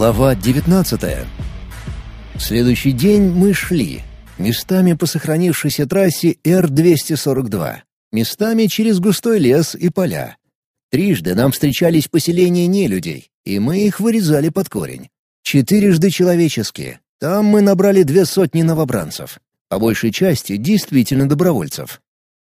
Глава 19 В следующий день мы шли. Местами по сохранившейся трассе Р-242. Местами через густой лес и поля. Трижды нам встречались поселения нелюдей, и мы их вырезали под корень. Четырежды человеческие. Там мы набрали две сотни новобранцев. По большей части действительно добровольцев.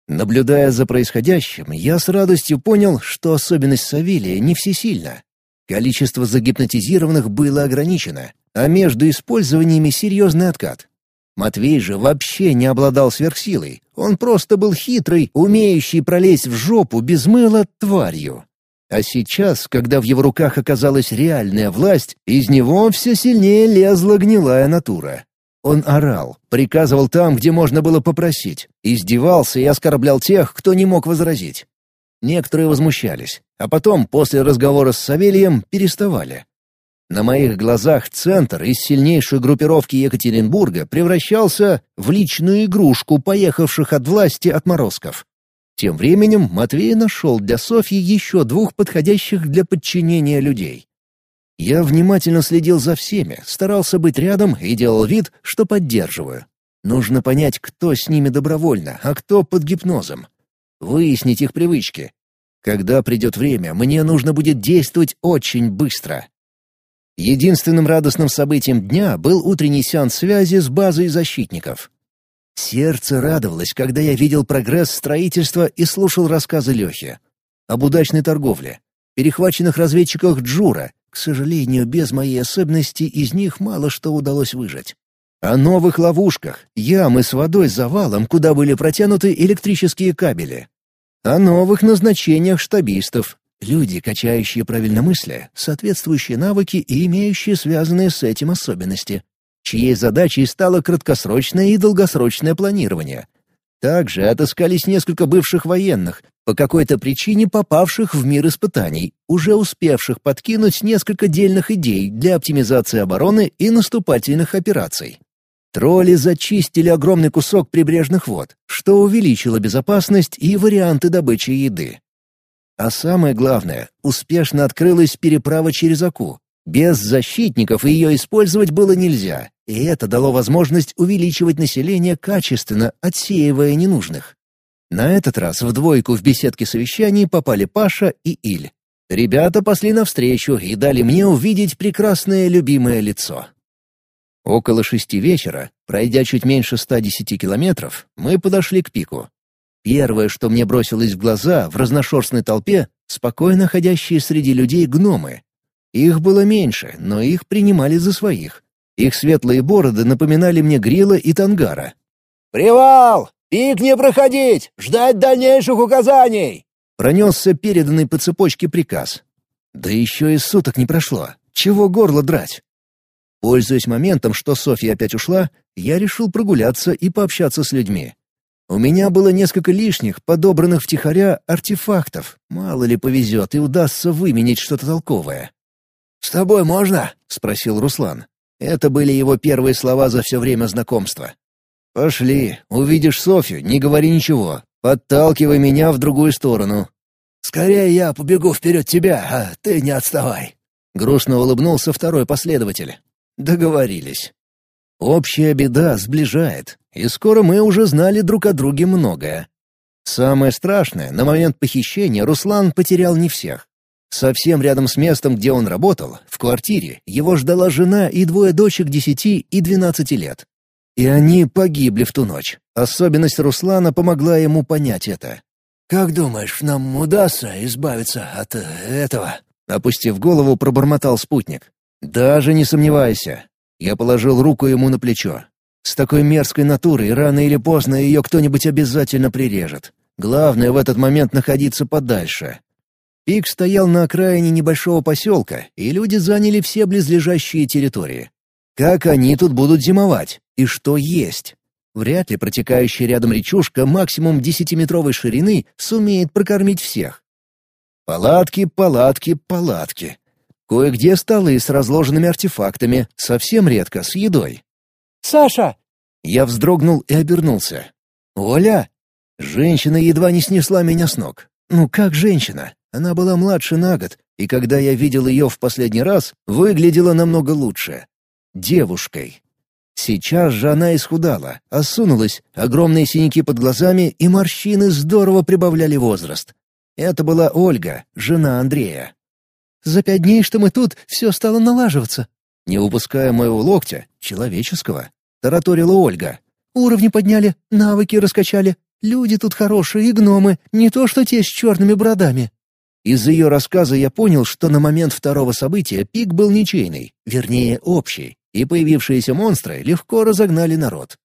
Наблюдая за происходящим, я с радостью понял, что особенность Савелия не всесильна. Количество загипнотизированных было ограничено, а между использованиями серьезный откат. Матвей же вообще не обладал сверхсилой, он просто был хитрый, умеющий пролезть в жопу без мыла тварью. А сейчас, когда в его руках оказалась реальная власть, из него все сильнее лезла гнилая натура. Он орал, приказывал там, где можно было попросить, издевался и оскорблял тех, кто не мог возразить. Некоторые возмущались, а потом, после разговора с Савельем, переставали. На моих глазах центр из сильнейшей группировки Екатеринбурга превращался в личную игрушку поехавших от власти отморозков. Тем временем Матвей нашел для Софьи еще двух подходящих для подчинения людей. Я внимательно следил за всеми, старался быть рядом и делал вид, что поддерживаю. Нужно понять, кто с ними добровольно, а кто под гипнозом выяснить их привычки. Когда придет время, мне нужно будет действовать очень быстро. Единственным радостным событием дня был утренний сеанс связи с базой защитников. Сердце радовалось, когда я видел прогресс строительства и слушал рассказы Лехи. Об удачной торговле, перехваченных разведчиках Джура, к сожалению, без моей особенности из них мало что удалось выжить. О новых ловушках, ямы с водой завалом, куда были протянуты электрические кабели. О новых назначениях штабистов, люди, качающие правильно мысли, соответствующие навыки и имеющие связанные с этим особенности, чьей задачей стало краткосрочное и долгосрочное планирование. Также отыскались несколько бывших военных, по какой-то причине попавших в мир испытаний, уже успевших подкинуть несколько дельных идей для оптимизации обороны и наступательных операций. Тролли зачистили огромный кусок прибрежных вод, что увеличило безопасность и варианты добычи еды. А самое главное, успешно открылась переправа через Аку. Без защитников ее использовать было нельзя, и это дало возможность увеличивать население качественно, отсеивая ненужных. На этот раз в двойку в беседке совещаний попали Паша и Иль. Ребята пошли навстречу и дали мне увидеть прекрасное любимое лицо. Около шести вечера, пройдя чуть меньше 110 километров, мы подошли к пику. Первое, что мне бросилось в глаза в разношерстной толпе, спокойно ходящие среди людей гномы. Их было меньше, но их принимали за своих. Их светлые бороды напоминали мне грила и тангара. «Привал! Пик не проходить! Ждать дальнейших указаний!» Пронесся переданный по цепочке приказ. Да еще и суток не прошло. Чего горло драть? Пользуясь моментом, что Софья опять ушла, я решил прогуляться и пообщаться с людьми. У меня было несколько лишних, подобранных втихаря, артефактов. Мало ли повезет и удастся выменить что-то толковое. «С тобой можно?» — спросил Руслан. Это были его первые слова за все время знакомства. «Пошли. Увидишь Софью, не говори ничего. Подталкивай меня в другую сторону». «Скорее я побегу вперед тебя, а ты не отставай». Грустно улыбнулся второй последователь. Договорились. Общая беда сближает, и скоро мы уже знали друг о друге многое. Самое страшное, на момент похищения Руслан потерял не всех. Совсем рядом с местом, где он работал, в квартире, его ждала жена и двое дочек десяти и двенадцати лет. И они погибли в ту ночь. Особенность Руслана помогла ему понять это. «Как думаешь, нам удастся избавиться от этого?» Опустив голову, пробормотал спутник. «Даже не сомневайся». Я положил руку ему на плечо. «С такой мерзкой натурой рано или поздно ее кто-нибудь обязательно прирежет. Главное в этот момент находиться подальше». Пик стоял на окраине небольшого поселка, и люди заняли все близлежащие территории. Как они тут будут зимовать? И что есть? Вряд ли протекающая рядом речушка максимум десятиметровой ширины сумеет прокормить всех. Палатки, палатки, палатки. Кое-где столы с разложенными артефактами, совсем редко с едой. «Саша!» Я вздрогнул и обернулся. «Оля!» Женщина едва не снесла меня с ног. «Ну как женщина? Она была младше на год, и когда я видел ее в последний раз, выглядела намного лучше. Девушкой. Сейчас же она исхудала, осунулась, огромные синяки под глазами и морщины здорово прибавляли возраст. Это была Ольга, жена Андрея. «За пять дней, что мы тут, все стало налаживаться». Не упуская моего локтя, человеческого, тараторила Ольга. «Уровни подняли, навыки раскачали. Люди тут хорошие и гномы, не то что те с черными бородами». Из ее рассказа я понял, что на момент второго события пик был ничейный, вернее, общий, и появившиеся монстры легко разогнали народ.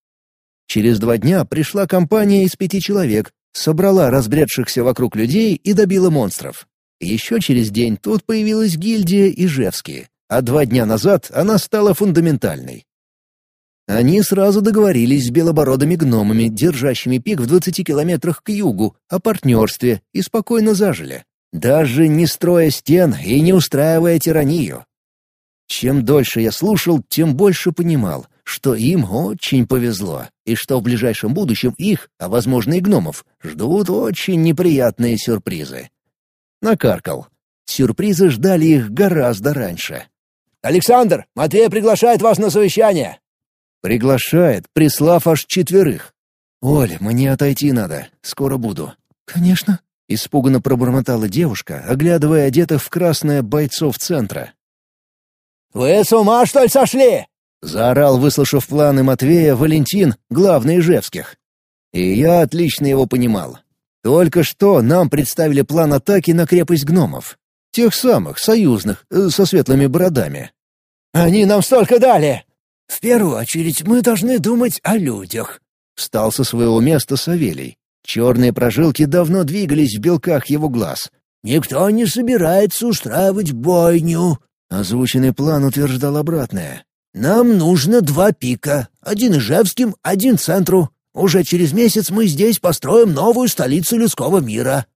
Через два дня пришла компания из пяти человек, собрала разбредшихся вокруг людей и добила монстров. Еще через день тут появилась гильдия Ижевские, а два дня назад она стала фундаментальной. Они сразу договорились с белобородыми гномами, держащими пик в 20 километрах к югу, о партнерстве и спокойно зажили. Даже не строя стен и не устраивая тиранию. Чем дольше я слушал, тем больше понимал, что им очень повезло, и что в ближайшем будущем их, а возможно и гномов, ждут очень неприятные сюрпризы. Накаркал. Сюрпризы ждали их гораздо раньше. «Александр, Матвей приглашает вас на совещание!» Приглашает, прислав аж четверых. «Оль, мне отойти надо, скоро буду». «Конечно», — испуганно пробормотала девушка, оглядывая одетых в красное бойцов центра. «Вы с ума, что ли, сошли?» — заорал, выслушав планы Матвея, Валентин, главный Ижевских. И я отлично его понимал. Только что нам представили план атаки на крепость гномов. Тех самых, союзных, э, со светлыми бородами. «Они нам столько дали!» «В первую очередь мы должны думать о людях», — встал со своего места Савелий. Черные прожилки давно двигались в белках его глаз. «Никто не собирается устраивать бойню». Озвученный план утверждал обратное. «Нам нужно два пика. Один Ижевским, один центру. Уже через месяц мы здесь построим новую столицу людского мира».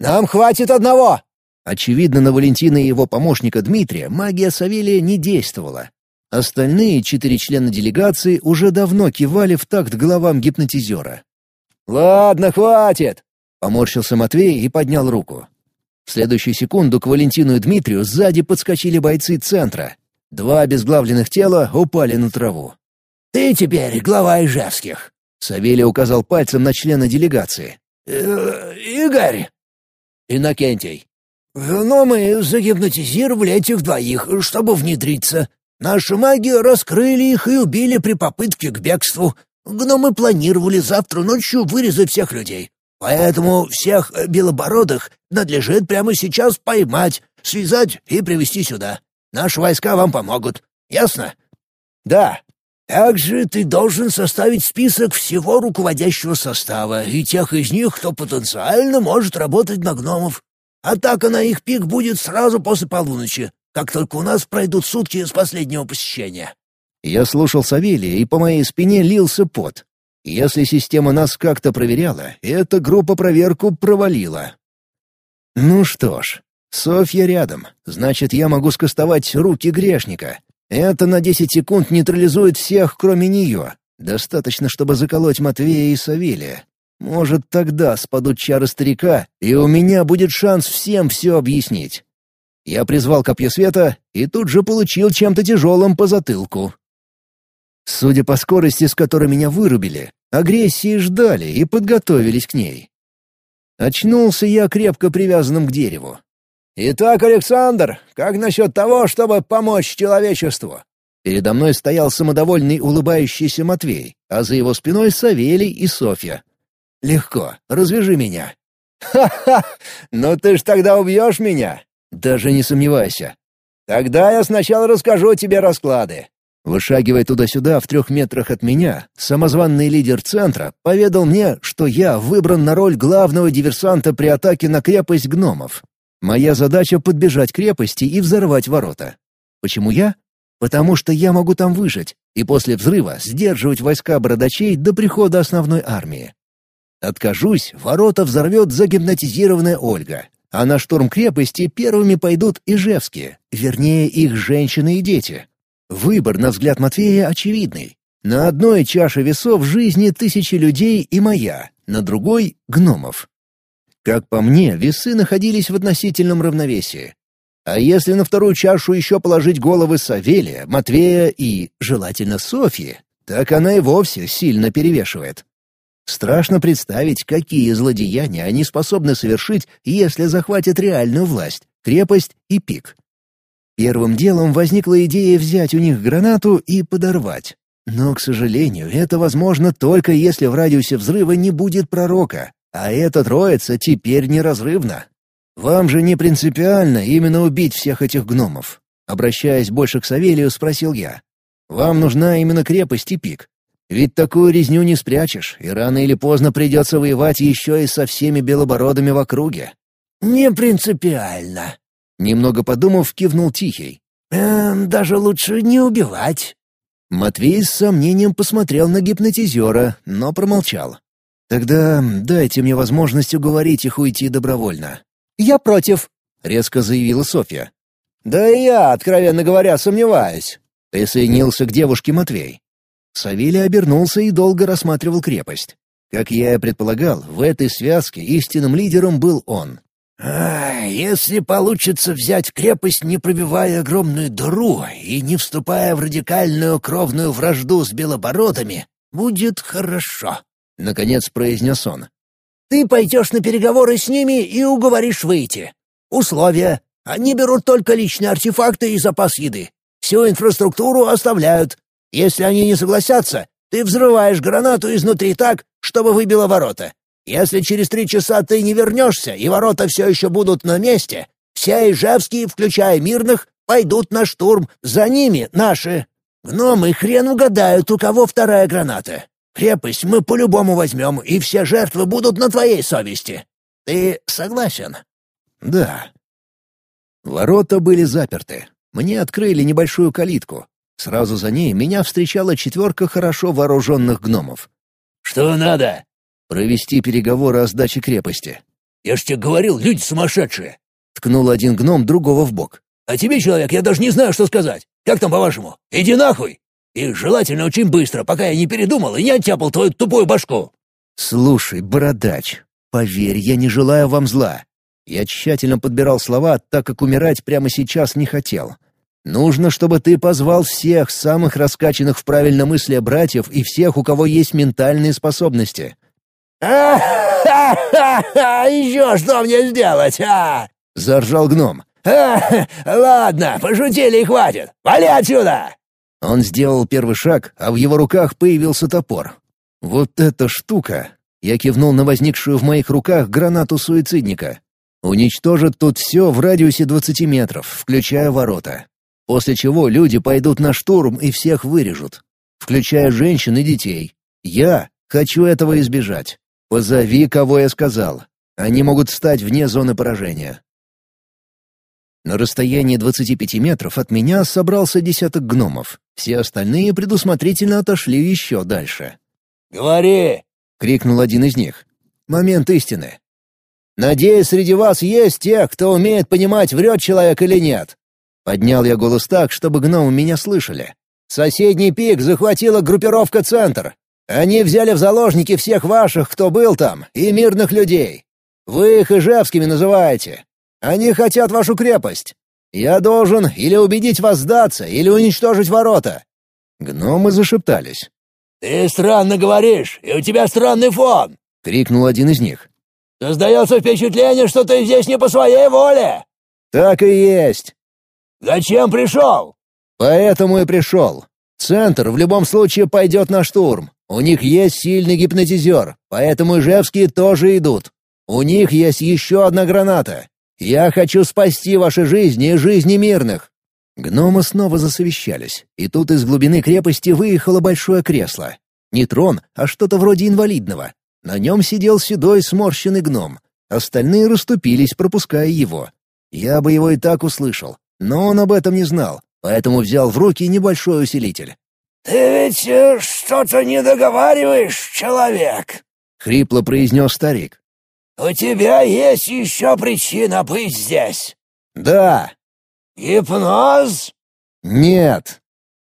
«Нам хватит одного!» Очевидно, на Валентина и его помощника Дмитрия магия Савелия не действовала. Остальные четыре члена делегации уже давно кивали в такт головам гипнотизера. «Ладно, хватит!» — поморщился Матвей и поднял руку. В следующую секунду к Валентину и Дмитрию сзади подскочили бойцы центра. Два обезглавленных тела упали на траву. «Ты теперь глава Ижевских!» — Савелий указал пальцем на члена делегации. «Э, «Игорь!» «Иннокентий!» «Но мы загипнотизировали этих двоих, чтобы внедриться. Наши маги раскрыли их и убили при попытке к бегству. Гномы планировали завтра ночью вырезать всех людей. Поэтому всех белобородых надлежит прямо сейчас поймать, связать и привести сюда. Наши войска вам помогут. Ясно? Да. Также ты должен составить список всего руководящего состава и тех из них, кто потенциально может работать на гномов. Атака на их пик будет сразу после полуночи, как только у нас пройдут сутки с последнего посещения». Я слушал Савелия, и по моей спине лился пот. Если система нас как-то проверяла, эта группа проверку провалила. Ну что ж, Софья рядом, значит, я могу скостовать руки грешника. Это на десять секунд нейтрализует всех, кроме нее. Достаточно, чтобы заколоть Матвея и Савелия. Может, тогда спадут чары старика, и у меня будет шанс всем все объяснить. Я призвал копье света и тут же получил чем-то тяжелым по затылку. Судя по скорости, с которой меня вырубили, агрессии ждали и подготовились к ней. Очнулся я крепко привязанным к дереву. «Итак, Александр, как насчет того, чтобы помочь человечеству?» Передо мной стоял самодовольный улыбающийся Матвей, а за его спиной Савелий и Софья. «Легко, развяжи меня». «Ха-ха! Ну ты ж тогда убьешь меня!» «Даже не сомневайся». «Тогда я сначала расскажу тебе расклады». Вышагивая туда-сюда в трех метрах от меня, самозванный лидер центра поведал мне, что я выбран на роль главного диверсанта при атаке на крепость гномов. Моя задача — подбежать к крепости и взорвать ворота. Почему я? Потому что я могу там выжить, и после взрыва сдерживать войска бородачей до прихода основной армии. Откажусь, ворота взорвет загипнотизированная Ольга, а на штурм крепости первыми пойдут ижевские, вернее, их женщины и дети. Выбор, на взгляд Матвея, очевидный. На одной чаше весов жизни тысячи людей и моя, на другой — гномов. Как по мне, весы находились в относительном равновесии. А если на вторую чашу еще положить головы Савелия, Матвея и, желательно, Софьи, так она и вовсе сильно перевешивает. Страшно представить, какие злодеяния они способны совершить, если захватят реальную власть, крепость и пик. Первым делом возникла идея взять у них гранату и подорвать. Но, к сожалению, это возможно только если в радиусе взрыва не будет пророка, а эта троица теперь неразрывна. «Вам же не принципиально именно убить всех этих гномов?» Обращаясь больше к Савелию, спросил я. «Вам нужна именно крепость и пик. Ведь такую резню не спрячешь, и рано или поздно придется воевать еще и со всеми белобородами в округе». «Не принципиально», — немного подумав, кивнул Тихий. «Эм, даже лучше не убивать». Матвей с сомнением посмотрел на гипнотизера, но промолчал. «Тогда дайте мне возможность уговорить их уйти добровольно. «Я против», — резко заявила Софья. «Да и я, откровенно говоря, сомневаюсь», — присоединился к девушке Матвей. Савелий обернулся и долго рассматривал крепость. Как я и предполагал, в этой связке истинным лидером был он. А, если получится взять крепость, не пробивая огромную дыру и не вступая в радикальную кровную вражду с белобородами, будет хорошо», — наконец произнес он. Ты пойдешь на переговоры с ними и уговоришь выйти. Условия. Они берут только личные артефакты и запас еды. Всю инфраструктуру оставляют. Если они не согласятся, ты взрываешь гранату изнутри так, чтобы выбило ворота. Если через три часа ты не вернешься, и ворота все еще будут на месте, все ижевские, включая мирных, пойдут на штурм, за ними наши. Гномы хрен угадают, у кого вторая граната. Крепость мы по-любому возьмем, и все жертвы будут на твоей совести. Ты согласен?» «Да». Ворота были заперты. Мне открыли небольшую калитку. Сразу за ней меня встречала четверка хорошо вооруженных гномов. «Что надо?» «Провести переговоры о сдаче крепости». «Я ж тебе говорил, люди сумасшедшие!» Ткнул один гном другого в бок. «А тебе, человек, я даже не знаю, что сказать. Как там, по-вашему? Иди нахуй!» И желательно очень быстро, пока я не передумал и не оттяпал твою тупую башку». «Слушай, бородач, поверь, я не желаю вам зла. Я тщательно подбирал слова, так как умирать прямо сейчас не хотел. Нужно, чтобы ты позвал всех самых раскачанных в правильном мысли братьев и всех, у кого есть ментальные способности». «А-ха-ха! Еще что мне сделать, а?» — заржал гном. «А, ладно, пошутили и хватит. Вали отсюда!» Он сделал первый шаг, а в его руках появился топор. «Вот эта штука!» Я кивнул на возникшую в моих руках гранату суицидника. «Уничтожит тут все в радиусе 20 метров, включая ворота. После чего люди пойдут на штурм и всех вырежут, включая женщин и детей. Я хочу этого избежать. Позови, кого я сказал. Они могут стать вне зоны поражения. На расстоянии 25 метров от меня собрался десяток гномов. Все остальные предусмотрительно отошли еще дальше. «Говори!» — крикнул один из них. «Момент истины. Надеюсь, среди вас есть те, кто умеет понимать, врет человек или нет». Поднял я голос так, чтобы гномы меня слышали. «Соседний пик захватила группировка «Центр». Они взяли в заложники всех ваших, кто был там, и мирных людей. Вы их ижевскими называете. Они хотят вашу крепость. Я должен или убедить вас сдаться, или уничтожить ворота». Гномы зашептались. «Ты странно говоришь, и у тебя странный фон!» — крикнул один из них. «Создается впечатление, что ты здесь не по своей воле!» «Так и есть!» «Зачем пришел?» «Поэтому и пришел. Центр в любом случае пойдет на штурм. У них есть сильный гипнотизер, поэтому Ижевские тоже идут. У них есть еще одна граната. Я хочу спасти ваши жизни и жизни мирных!» Гномы снова засовещались, и тут из глубины крепости выехало большое кресло. Не трон, а что-то вроде инвалидного. На нем сидел седой сморщенный гном. Остальные расступились, пропуская его. Я бы его и так услышал, но он об этом не знал, поэтому взял в руки небольшой усилитель. «Ты ведь э, что-то не договариваешь, человек?» — хрипло произнес старик. «У тебя есть еще причина быть здесь?» «Да». «Гипноз?» «Нет».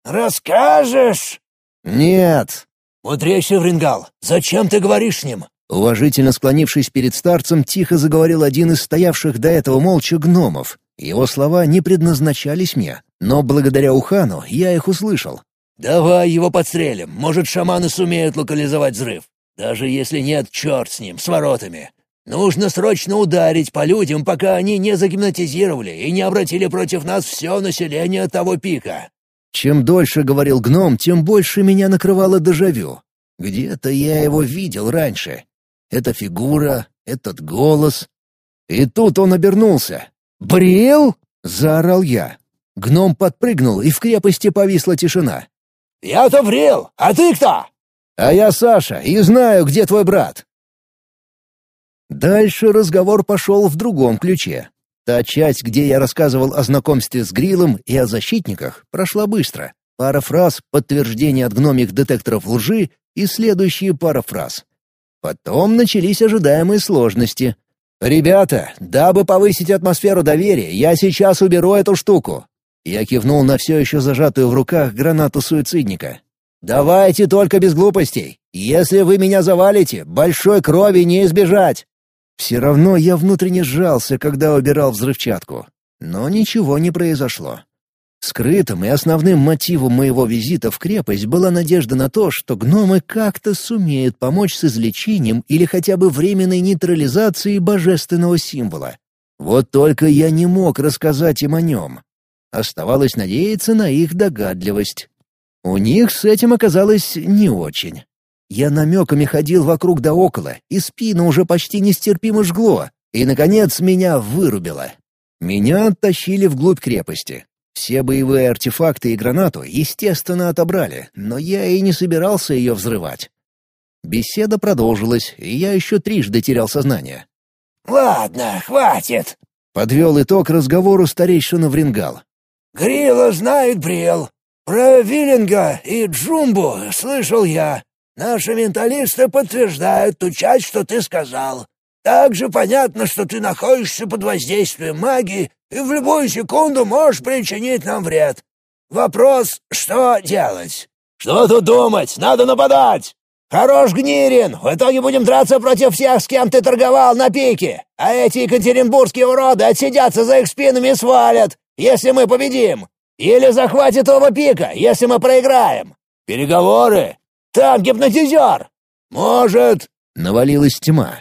«Расскажешь?» «Нет». «Мудрейший Врингал, зачем ты говоришь с ним? Уважительно склонившись перед старцем, тихо заговорил один из стоявших до этого молча гномов. Его слова не предназначались мне, но благодаря Ухану я их услышал. «Давай его подстрелим, может, шаманы сумеют локализовать взрыв. Даже если нет, черт с ним, с воротами. Нужно срочно ударить по людям, пока они не загипнотизировали и не обратили против нас все население того пика». Чем дольше говорил гном, тем больше меня накрывало дежавю. Где-то я его видел раньше. Эта фигура, этот голос. И тут он обернулся. «Брил?» — заорал я. Гном подпрыгнул, и в крепости повисла тишина. «Я-то Брил, а ты кто?» «А я Саша, и знаю, где твой брат». Дальше разговор пошел в другом ключе. Та часть, где я рассказывал о знакомстве с Грилом и о защитниках, прошла быстро. Пара фраз, подтверждение от гномих детекторов лжи и следующие пара фраз. Потом начались ожидаемые сложности. «Ребята, дабы повысить атмосферу доверия, я сейчас уберу эту штуку». Я кивнул на все еще зажатую в руках гранату суицидника. «Давайте только без глупостей. Если вы меня завалите, большой крови не избежать». Все равно я внутренне сжался, когда убирал взрывчатку. Но ничего не произошло. Скрытым и основным мотивом моего визита в крепость была надежда на то, что гномы как-то сумеют помочь с излечением или хотя бы временной нейтрализацией божественного символа. Вот только я не мог рассказать им о нем. Оставалось надеяться на их догадливость. У них с этим оказалось не очень. Я намеками ходил вокруг да около, и спину уже почти нестерпимо жгло, и, наконец, меня вырубило. Меня оттащили вглубь крепости. Все боевые артефакты и гранату, естественно, отобрали, но я и не собирался ее взрывать. Беседа продолжилась, и я еще трижды терял сознание. «Ладно, хватит!» — подвел итог разговору старейшина Врингал. «Грила знает Брил. Про Виллинга и Джумбу слышал я. Наши менталисты подтверждают ту часть, что ты сказал. Также понятно, что ты находишься под воздействием магии и в любую секунду можешь причинить нам вред. Вопрос, что делать? Что тут думать? Надо нападать! Хорош, Гнирин! В итоге будем драться против всех, с кем ты торговал на пике, а эти екатеринбургские уроды отсидятся за их спинами и свалят, если мы победим. Или захватят оба пика, если мы проиграем. Переговоры? Там гипнотизер! Может...» Навалилась тьма.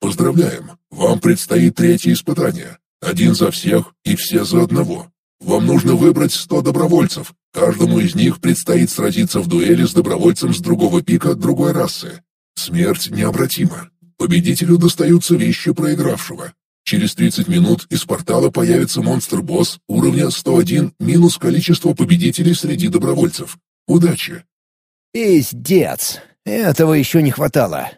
«Поздравляем! Вам предстоит третье испытание. Один за всех и все за одного. Вам нужно выбрать сто добровольцев. Каждому из них предстоит сразиться в дуэли с добровольцем с другого пика другой расы. Смерть необратима. Победителю достаются вещи проигравшего. Через 30 минут из портала появится монстр-босс уровня 101 минус количество победителей среди добровольцев. Удачи! Пиздец! Этого еще не хватало.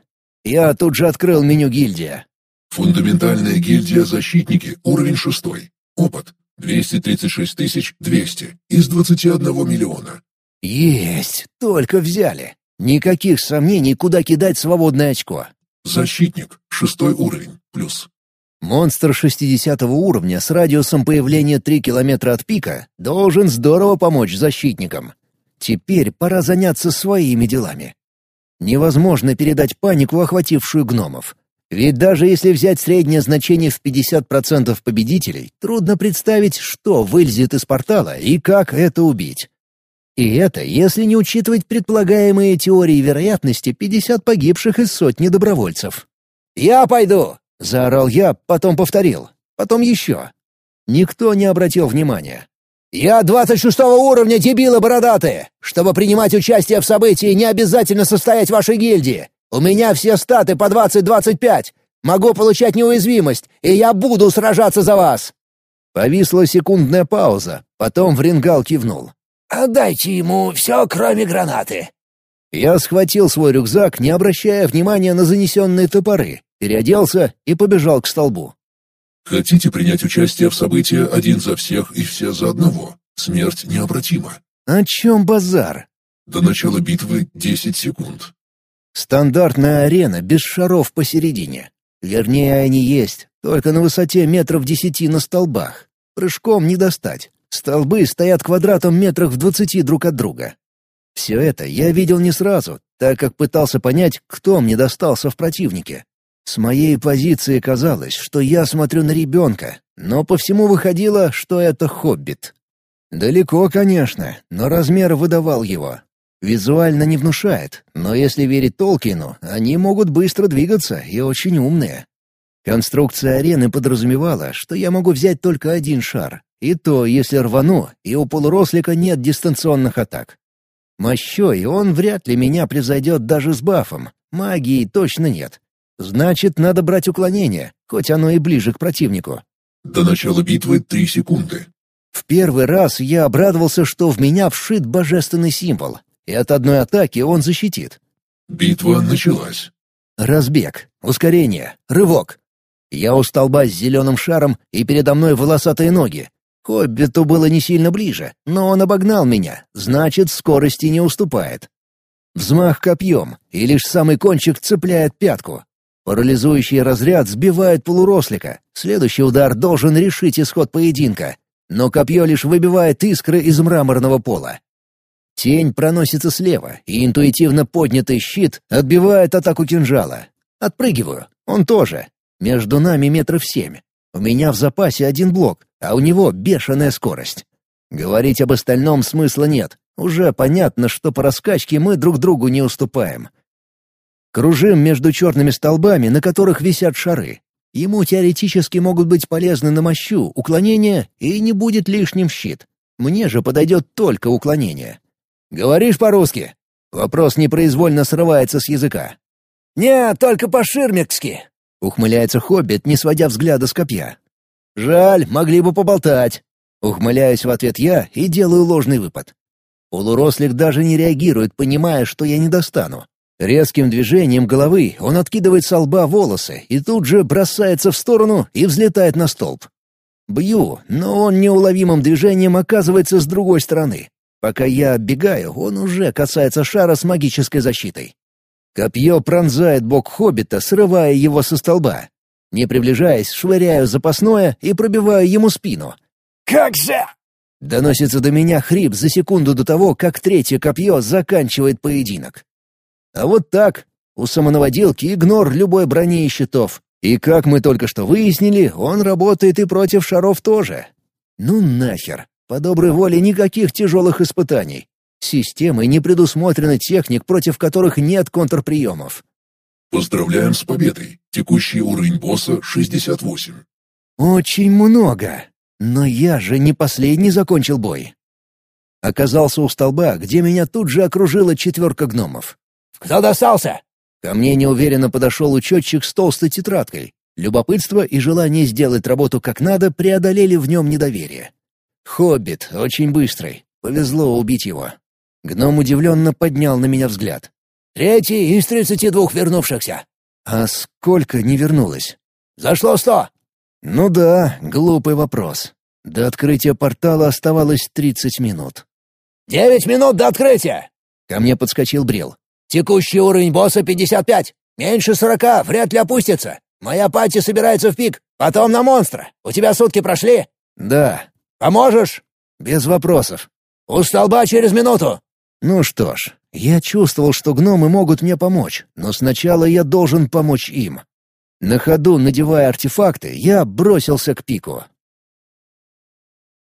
Я тут же открыл меню гильдия. Фундаментальная гильдия «Защитники», уровень шестой. Опыт 236 200 из 21 миллиона. Есть, только взяли. Никаких сомнений, куда кидать свободное очко. Защитник, шестой уровень, плюс. Монстр 60 уровня с радиусом появления 3 километра от пика должен здорово помочь защитникам. Теперь пора заняться своими делами. Невозможно передать панику, охватившую гномов. Ведь даже если взять среднее значение в 50% победителей, трудно представить, что вылезет из портала и как это убить. И это, если не учитывать предполагаемые теории вероятности 50 погибших из сотни добровольцев. «Я пойду!» — заорал я, потом повторил. Потом еще. Никто не обратил внимания. «Я двадцать шестого уровня, дебилы бородатые! Чтобы принимать участие в событии, не обязательно состоять в вашей гильдии. У меня все статы по двадцать-двадцать пять. Могу получать неуязвимость, и я буду сражаться за вас!» Повисла секундная пауза, потом Врингал кивнул. «Отдайте ему все, кроме гранаты». Я схватил свой рюкзак, не обращая внимания на занесенные топоры, переоделся и побежал к столбу. «Хотите принять участие в событии один за всех и все за одного? Смерть необратима». «О чем базар?» «До начала битвы десять секунд. Стандартная арена без шаров посередине. Вернее, они есть, только на высоте метров десяти на столбах. Прыжком не достать. Столбы стоят квадратом метрах в двадцати друг от друга. Все это я видел не сразу, так как пытался понять, кто мне достался в противнике. С моей позиции казалось, что я смотрю на ребенка, но по всему выходило, что это хоббит. Далеко, конечно, но размер выдавал его. Визуально не внушает, но если верить Толкину, они могут быстро двигаться и очень умные. Конструкция арены подразумевала, что я могу взять только один шар, и то, если рвану, и у полурослика нет дистанционных атак. Мощой он вряд ли меня превзойдет даже с бафом, магии точно нет. Значит, надо брать уклонение, хоть оно и ближе к противнику. До начала битвы три секунды. В первый раз я обрадовался, что в меня вшит божественный символ, и от одной атаки он защитит. Битва началась. Разбег, ускорение, рывок. Я у столба с зеленым шаром, и передо мной волосатые ноги. Хоббиту было не сильно ближе, но он обогнал меня, значит, скорости не уступает. Взмах копьем, и лишь самый кончик цепляет пятку. Парализующий разряд сбивает полурослика. Следующий удар должен решить исход поединка. Но копье лишь выбивает искры из мраморного пола. Тень проносится слева, и интуитивно поднятый щит отбивает атаку кинжала. Отпрыгиваю. Он тоже. Между нами метров семь. У меня в запасе один блок, а у него бешеная скорость. Говорить об остальном смысла нет. Уже понятно, что по раскачке мы друг другу не уступаем. Кружим между черными столбами, на которых висят шары. Ему теоретически могут быть полезны на мощу, уклонение, и не будет лишним щит. Мне же подойдет только уклонение. «Говоришь по-русски?» Вопрос непроизвольно срывается с языка. «Нет, только по-ширмекски», — ухмыляется хоббит, не сводя взгляда с копья. «Жаль, могли бы поболтать». Ухмыляюсь в ответ я и делаю ложный выпад. Полурослик даже не реагирует, понимая, что я не достану. Резким движением головы он откидывает со лба волосы и тут же бросается в сторону и взлетает на столб. Бью, но он неуловимым движением оказывается с другой стороны. Пока я оббегаю, он уже касается шара с магической защитой. Копье пронзает бок хоббита, срывая его со столба. Не приближаясь, швыряю запасное и пробиваю ему спину. «Как же!» Доносится до меня хрип за секунду до того, как третье копье заканчивает поединок. А вот так. У самонаводилки игнор любой брони и щитов. И как мы только что выяснили, он работает и против шаров тоже. Ну нахер. По доброй воле никаких тяжелых испытаний. Системой не предусмотрена техник, против которых нет контрприемов. Поздравляем с победой. Текущий уровень босса — 68. Очень много. Но я же не последний закончил бой. Оказался у столба, где меня тут же окружила четверка гномов. «Кто достался?» Ко мне неуверенно подошел учетчик с толстой тетрадкой. Любопытство и желание сделать работу как надо преодолели в нем недоверие. Хоббит, очень быстрый. Повезло убить его. Гном удивленно поднял на меня взгляд. «Третий из тридцати двух вернувшихся». «А сколько не вернулось?» «Зашло сто». «Ну да, глупый вопрос. До открытия портала оставалось тридцать минут». «Девять минут до открытия!» Ко мне подскочил Брил. Текущий уровень босса 55. Меньше 40, вряд ли опустится. Моя пати собирается в пик, потом на монстра. У тебя сутки прошли?» «Да». «Поможешь?» «Без вопросов». «У столба через минуту». Ну что ж, я чувствовал, что гномы могут мне помочь, но сначала я должен помочь им. На ходу, надевая артефакты, я бросился к пику.